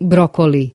brokoli.